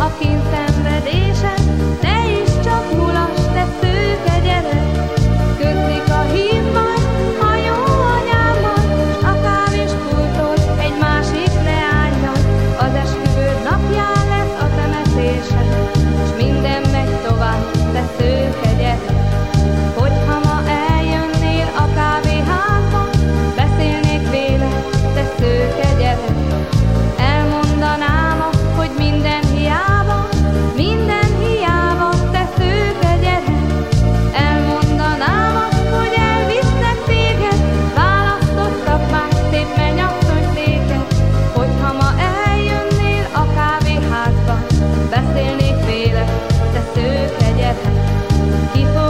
a kényszer. mindig félek, de szőke gyerek, kifog.